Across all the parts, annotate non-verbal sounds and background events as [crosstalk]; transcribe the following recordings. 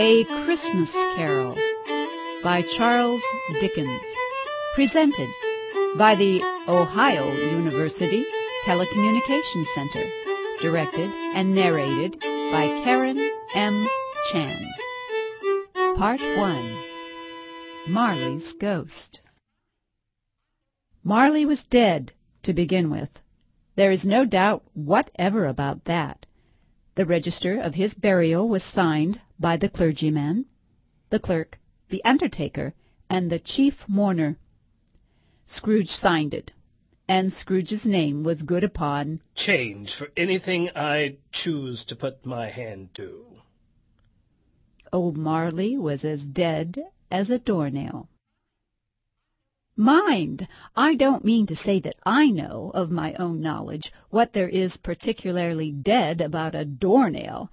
A Christmas Carol by Charles Dickens. Presented by the Ohio University Telecommunications Center. Directed and narrated by Karen M. Chan. Part 1 Marley's Ghost Marley was dead, to begin with. There is no doubt whatever about that. The register of his burial was signed by the clergyman, the clerk, the undertaker, and the chief mourner. Scrooge signed it, and Scrooge's name was good upon change for anything I choose to put my hand to. Old Marley was as dead as a doornail. Mind, I don't mean to say that I know, of my own knowledge, what there is particularly dead about a door-nail.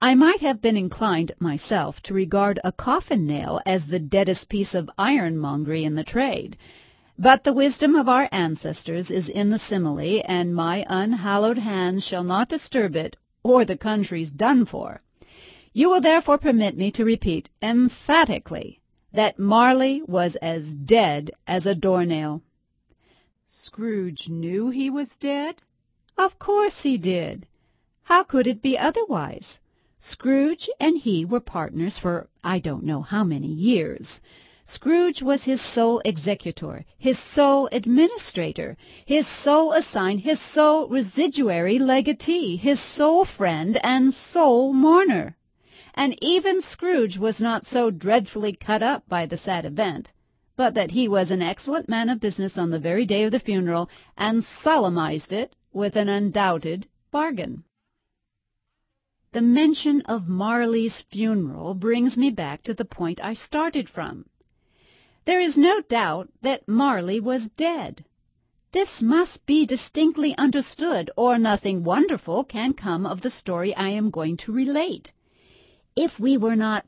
I might have been inclined, myself, to regard a coffin-nail as the deadest piece of ironmongery in the trade. But the wisdom of our ancestors is in the simile, and my unhallowed hands shall not disturb it, or the country's done for. You will therefore permit me to repeat emphatically that Marley was as dead as a doornail. Scrooge knew he was dead? Of course he did. How could it be otherwise? Scrooge and he were partners for I don't know how many years. Scrooge was his sole executor, his sole administrator, his sole assign, his sole residuary legatee, his sole friend and sole mourner and even Scrooge was not so dreadfully cut up by the sad event, but that he was an excellent man of business on the very day of the funeral, and solemnized it with an undoubted bargain. The mention of Marley's funeral brings me back to the point I started from. There is no doubt that Marley was dead. This must be distinctly understood, or nothing wonderful can come of the story I am going to relate if we were not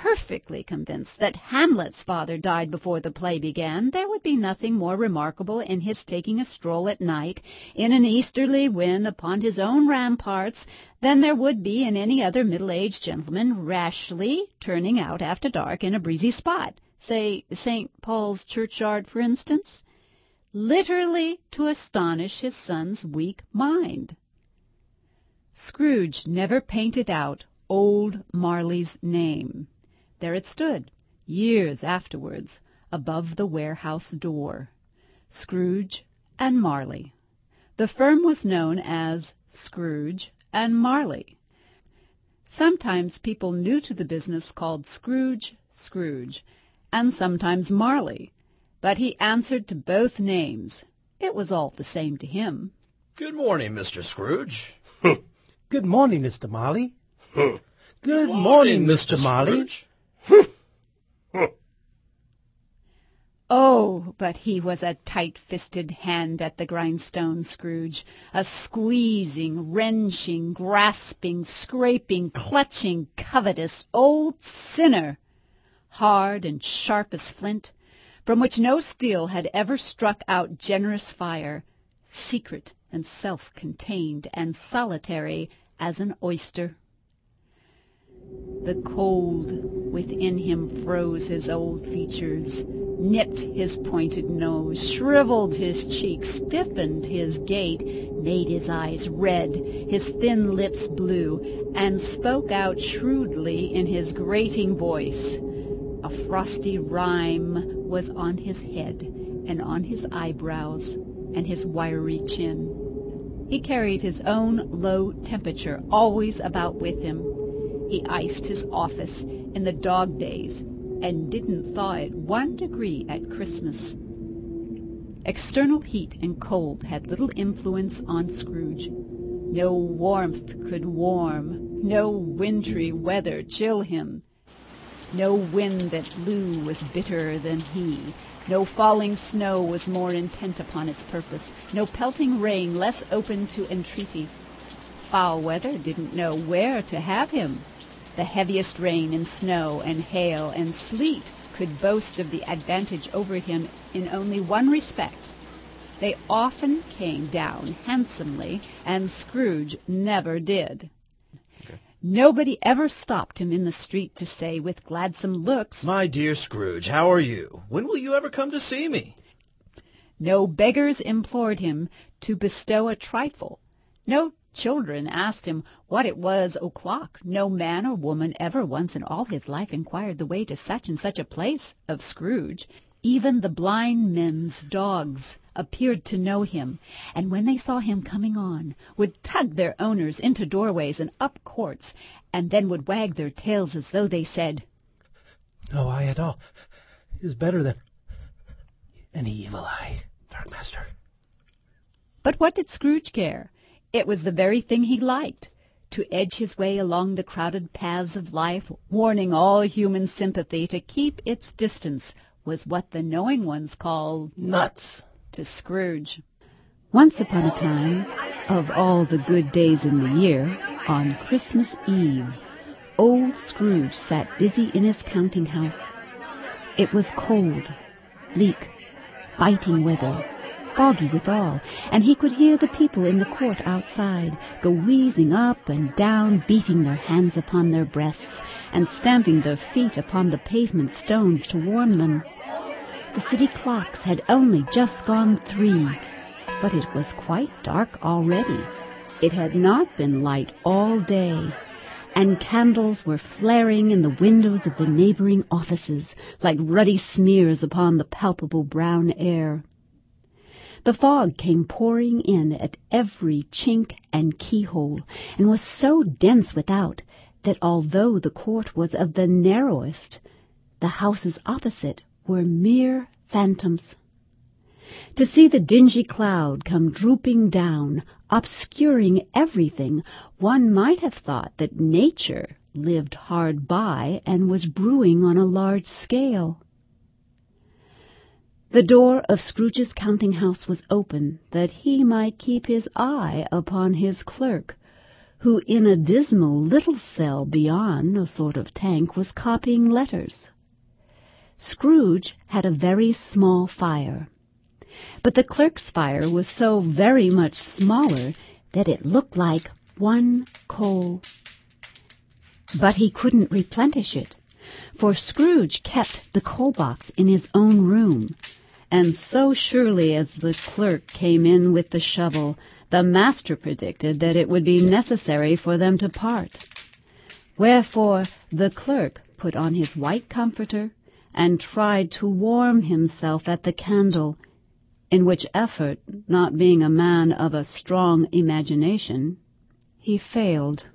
perfectly convinced that Hamlet's father died before the play began, there would be nothing more remarkable in his taking a stroll at night in an easterly wind upon his own ramparts than there would be in any other middle-aged gentleman rashly turning out after dark in a breezy spot, say St. Paul's churchyard, for instance, literally to astonish his son's weak mind. Scrooge never painted out old Marley's name. There it stood, years afterwards, above the warehouse door. Scrooge and Marley. The firm was known as Scrooge and Marley. Sometimes people new to the business called Scrooge Scrooge, and sometimes Marley, but he answered to both names. It was all the same to him. Good morning, Mr. Scrooge. [laughs] Good morning, Mr. Marley. [laughs] Good morning, Mr. Marley. Oh, but he was a tight-fisted hand at the grindstone, Scrooge, a squeezing, wrenching, grasping, scraping, clutching, covetous old sinner, hard and sharp as flint, from which no steel had ever struck out generous fire, secret and self-contained and solitary as an oyster. The cold within him froze his old features, nipped his pointed nose, shriveled his cheeks, stiffened his gait, made his eyes red, his thin lips blue, and spoke out shrewdly in his grating voice. A frosty rime was on his head and on his eyebrows and his wiry chin. He carried his own low temperature always about with him, he iced his office in the dog days and didn't thaw it one degree at Christmas. External heat and cold had little influence on Scrooge. No warmth could warm, no wintry weather chill him. No wind that blew was bitterer than he. No falling snow was more intent upon its purpose. No pelting rain less open to entreaty. Foul weather didn't know where to have him. The heaviest rain and snow and hail and sleet could boast of the advantage over him in only one respect. They often came down handsomely, and Scrooge never did. Nobody ever stopped him in the street to say with gladsome looks, My dear Scrooge, how are you? When will you ever come to see me? No beggars implored him to bestow a trifle. No children asked him what it was o'clock. No man or woman ever once in all his life inquired the way to such and such a place of Scrooge. Even the blind men's dogs appeared to know him, and when they saw him coming on, would tug their owners into doorways and up courts, and then would wag their tails as though they said, No eye at all is better than any evil eye, Dark Master. But what did Scrooge care? It was the very thing he liked. To edge his way along the crowded paths of life, warning all human sympathy to keep its distance, was what the knowing ones call Nuts. to Scrooge. Once upon a time, of all the good days in the year, on Christmas Eve, old Scrooge sat busy in his counting house. It was cold, bleak, biting weather, foggy withal, and he could hear the people in the court outside go wheezing up and down, beating their hands upon their breasts, and stamping their feet upon the pavement stones to warm them. The city clocks had only just gone three, but it was quite dark already. It had not been light all day, and candles were flaring in the windows of the neighboring offices like ruddy smears upon the palpable brown air. The fog came pouring in at every chink and keyhole, and was so dense without that although the court was of the narrowest, the houses opposite were mere phantoms. To see the dingy cloud come drooping down, obscuring everything, one might have thought that nature lived hard by and was brewing on a large scale. The door of Scrooge's counting house was open, that he might keep his eye upon his clerk, who in a dismal little cell beyond a sort of tank was copying letters. Scrooge had a very small fire, but the clerk's fire was so very much smaller that it looked like one coal. But he couldn't replenish it, for Scrooge kept the coal box in his own room, and so surely as the clerk came in with the shovel, the master predicted that it would be necessary for them to part. Wherefore the clerk put on his white comforter and tried to warm himself at the candle, in which effort, not being a man of a strong imagination, he failed.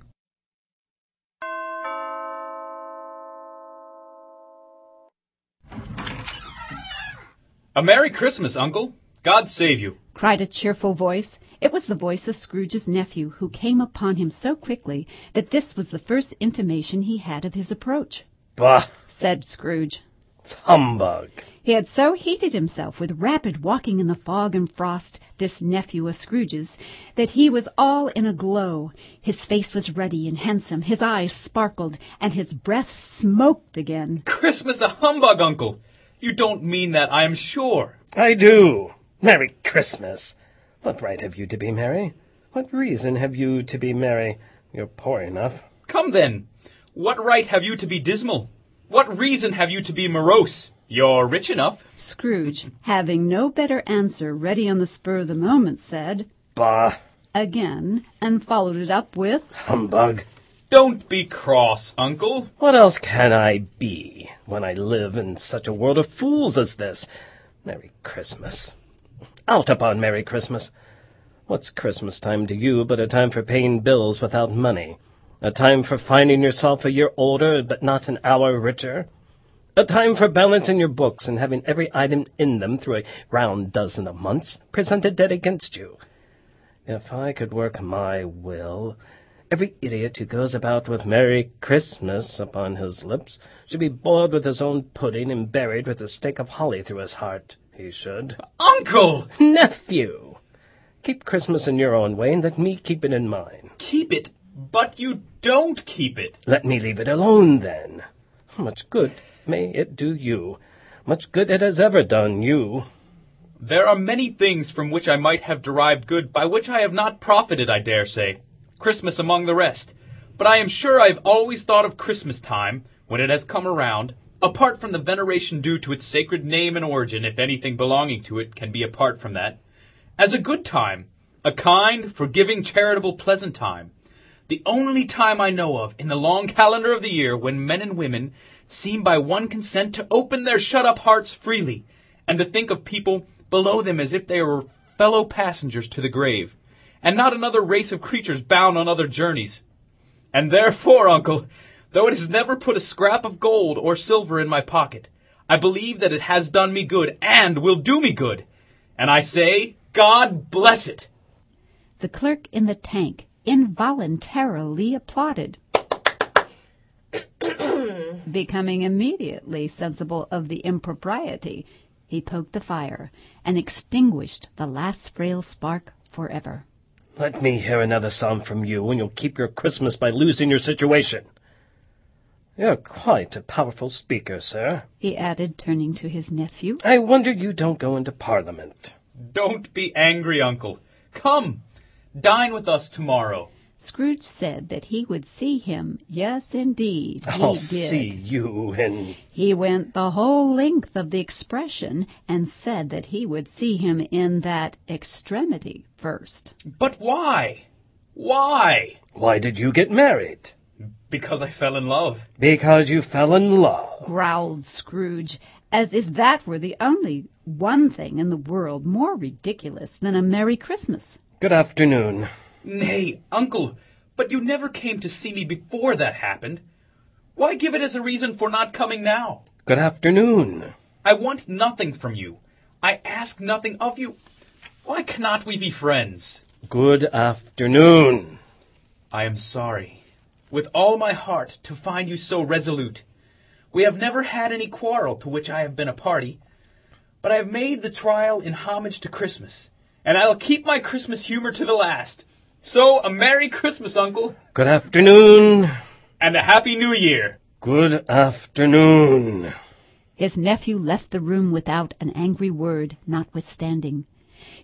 A Merry Christmas, Uncle. God save you. cried a cheerful voice. It was the voice of Scrooge's nephew, who came upon him so quickly that this was the first intimation he had of his approach. Bah! Said Scrooge. It's humbug. He had so heated himself with rapid walking in the fog and frost, this nephew of Scrooge's, that he was all in a glow. His face was ruddy and handsome, his eyes sparkled, and his breath smoked again. Christmas a humbug, Uncle. You don't mean that, I am sure. I do. Merry Christmas. What right have you to be merry? What reason have you to be merry? You're poor enough. Come then. What right have you to be dismal? What reason have you to be morose? You're rich enough. Scrooge, having no better answer ready on the spur of the moment, said, Bah! again, and followed it up with, Humbug. Don't be cross, Uncle. What else can I be when I live in such a world of fools as this? Merry Christmas. Out upon Merry Christmas. What's Christmas time to you but a time for paying bills without money? A time for finding yourself a year older but not an hour richer? A time for balancing your books and having every item in them through a round dozen of months presented dead against you? If I could work my will, every idiot who goes about with Merry Christmas upon his lips should be boiled with his own pudding and buried with a stake of holly through his heart. He should. Uncle! Nephew! Keep Christmas in your own way and let me keep it in mine. Keep it, but you don't keep it. Let me leave it alone then. Much good may it do you. Much good it has ever done you. There are many things from which I might have derived good by which I have not profited, I dare say. Christmas among the rest. but I am sure I have always thought of Christmas time, when it has come around, apart from the veneration due to its sacred name and origin, if anything belonging to it can be apart from that, as a good time, a kind, forgiving, charitable, pleasant time. The only time I know of in the long calendar of the year when men and women seem by one consent to open their shut up hearts freely, and to think of people below them as if they were fellow passengers to the grave, and not another race of creatures bound on other journeys. And therefore, uncle, though it has never put a scrap of gold or silver in my pocket, I believe that it has done me good and will do me good. And I say, God bless it. The clerk in the tank involuntarily applauded. [coughs] Becoming immediately sensible of the impropriety, he poked the fire and extinguished the last frail spark forever. Let me hear another psalm from you, and you'll keep your Christmas by losing your situation. You're quite a powerful speaker, sir. He added, turning to his nephew. I wonder you don't go into Parliament. Don't be angry, uncle. Come, dine with us tomorrow. Scrooge said that he would see him. Yes, indeed, he I'll did. see you in. He went the whole length of the expression and said that he would see him in that extremity first. But why? Why? Why did you get married? Because I fell in love. Because you fell in love. Growled Scrooge, as if that were the only one thing in the world more ridiculous than a Merry Christmas. Good afternoon. Nay, uncle, but you never came to see me before that happened. Why give it as a reason for not coming now? Good afternoon. I want nothing from you. I ask nothing of you. Why cannot we be friends? Good afternoon. I am sorry, with all my heart, to find you so resolute. We have never had any quarrel to which I have been a party, but I have made the trial in homage to Christmas, and I'll keep my Christmas humor to the last. So, a Merry Christmas, Uncle, Good afternoon. and a Happy New Year. Good afternoon. His nephew left the room without an angry word, notwithstanding.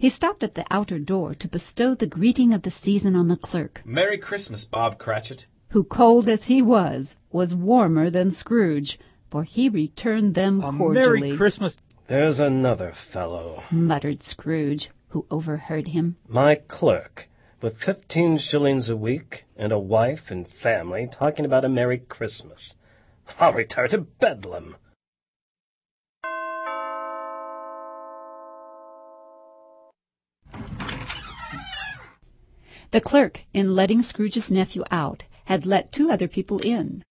He stopped at the outer door to bestow the greeting of the season on the clerk, Merry Christmas, Bob Cratchit. who, cold as he was, was warmer than Scrooge, for he returned them A cordially. Merry Christmas. There's another fellow. muttered Scrooge, who overheard him. My clerk, with fifteen shillings a week and a wife and family, talking about a Merry Christmas. [laughs] I'll retire to Bedlam. The clerk, in letting Scrooge's nephew out, had let two other people in.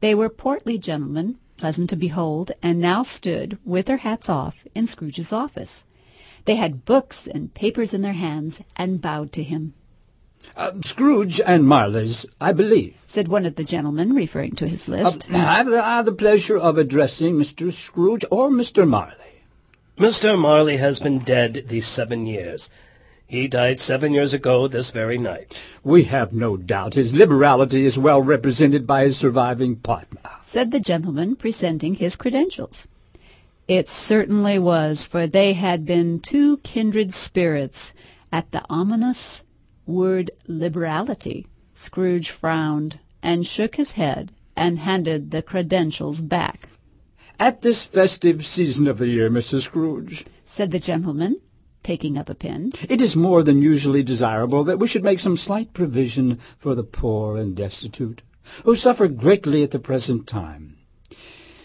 They were portly gentlemen, pleasant to behold, and now stood, with their hats off, in Scrooge's office. They had books and papers in their hands, and bowed to him. Uh, Scrooge and Marley's, I believe. Said one of the gentlemen, referring to his Uh, list. have I the pleasure of addressing Mr. Scrooge or Mr. Marley? Mr. Marley has been dead these seven years. He died seven years ago this very night. We have no doubt his liberality is well represented by his surviving partner. said the gentleman, presenting his credentials. It certainly was, for they had been two kindred spirits. At the ominous word liberality, Scrooge frowned and shook his head and handed the credentials back. At this festive season of the year, Mrs. Scrooge, Said the gentleman, taking up a pen. it is more than usually desirable that we should make some slight provision for the poor and destitute, who suffer greatly at the present time.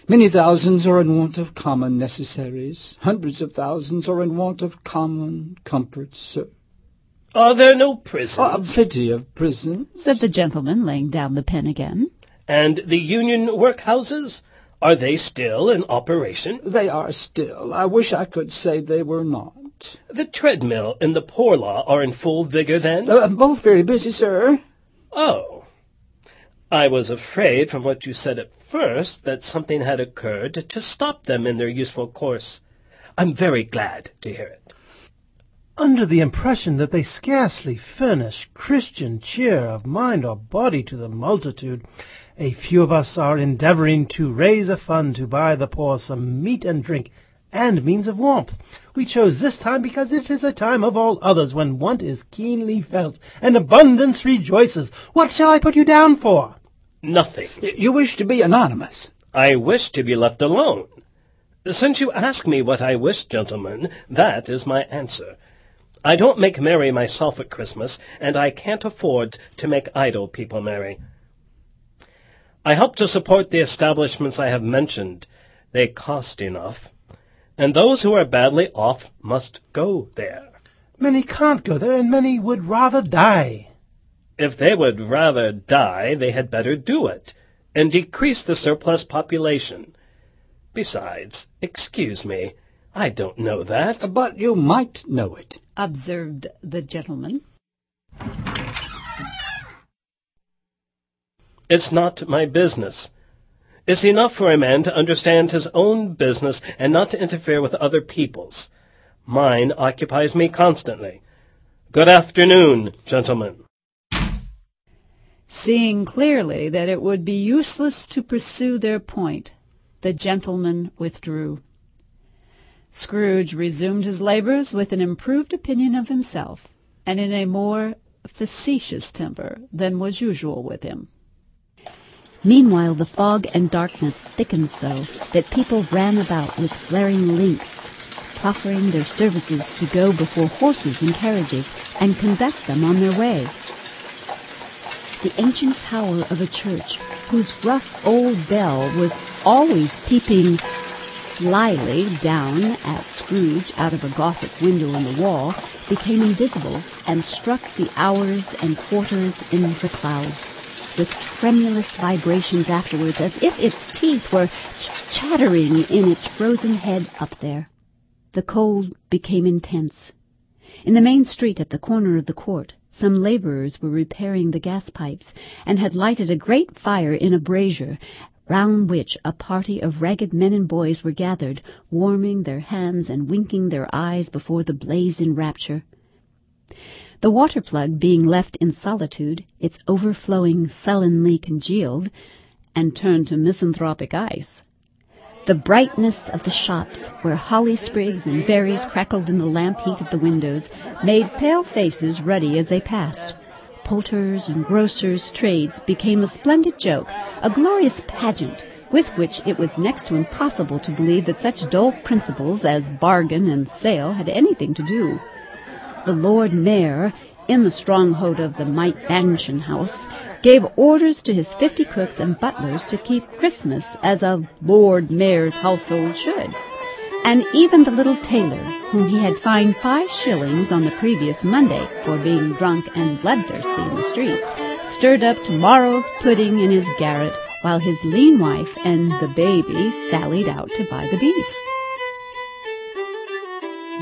Many thousands are in want of common necessaries. Hundreds of thousands are in want of common comforts, sir. Are there no prisons? A prisons? plenty of prisons. Said the gentleman, laying down the pen again. and the union workhouses? Are they still in operation? They are still. I wish I could say they were not. The treadmill and the poor law are in full vigor then? Uh, both very busy, sir. Oh. I was afraid from what you said at first that something had occurred to stop them in their useful course. I'm very glad to hear it. Under the impression that they scarcely furnish Christian cheer of mind or body to the multitude, a few of us are endeavoring to raise a fund to buy the poor some meat and drink and means of warmth. We chose this time because it is a time of all others when want is keenly felt and abundance rejoices. What shall I put you down for? Nothing. You wish to be anonymous. I wish to be left alone. Since you ask me what I wish, gentlemen, that is my answer. I don't make merry myself at Christmas, and I can't afford to make idle people merry. I help to support the establishments I have mentioned. They cost enough. And those who are badly off must go there. Many can't go there, and many would rather die. If they would rather die, they had better do it, and decrease the surplus population. Besides, excuse me, I don't know that. But you might know it. observed the gentleman. It's not my business. It's enough for a man to understand his own business and not to interfere with other people's. Mine occupies me constantly. Good afternoon, gentlemen. Seeing clearly that it would be useless to pursue their point, the gentleman withdrew. Scrooge resumed his labors with an improved opinion of himself, and in a more facetious temper than was usual with him. Meanwhile, the fog and darkness thickened so that people ran about with flaring links, proffering their services to go before horses and carriages and conduct them on their way. The ancient tower of a church, whose rough old bell was always peeping slyly down at Scrooge out of a Gothic window in the wall, became invisible and struck the hours and quarters in the clouds with tremulous vibrations afterwards, as if its teeth were ch- chattering in its frozen head up there. The cold became intense. In the main street at the corner of the court, some laborers were repairing the gas pipes, and had lighted a great fire in a brazier, round which a party of ragged men and boys were gathered, warming their hands and winking their eyes before the blaze in rapture. The water plug being left in solitude, its overflowing sullenly congealed, and turned to misanthropic ice. The brightness of the shops, where holly sprigs and berries crackled in the lamp heat of the windows, made pale faces ruddy as they passed. Poulterers' and grocers' trades became a splendid joke, a glorious pageant, with which it was next to impossible to believe that such dull principles as bargain and sale had anything to do. The Lord Mayor, in the stronghold of the Mite Mansion House, gave orders to his fifty cooks and butlers to keep Christmas as a Lord Mayor's household should. And even the little tailor, whom he had fined five shillings on the previous Monday for being drunk and bloodthirsty in the streets, stirred up tomorrow's pudding in his garret while his lean wife and the baby sallied out to buy the beef.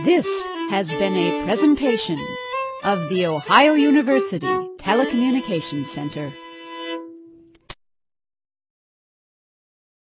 This has been a presentation of the Ohio University Telecommunications Center.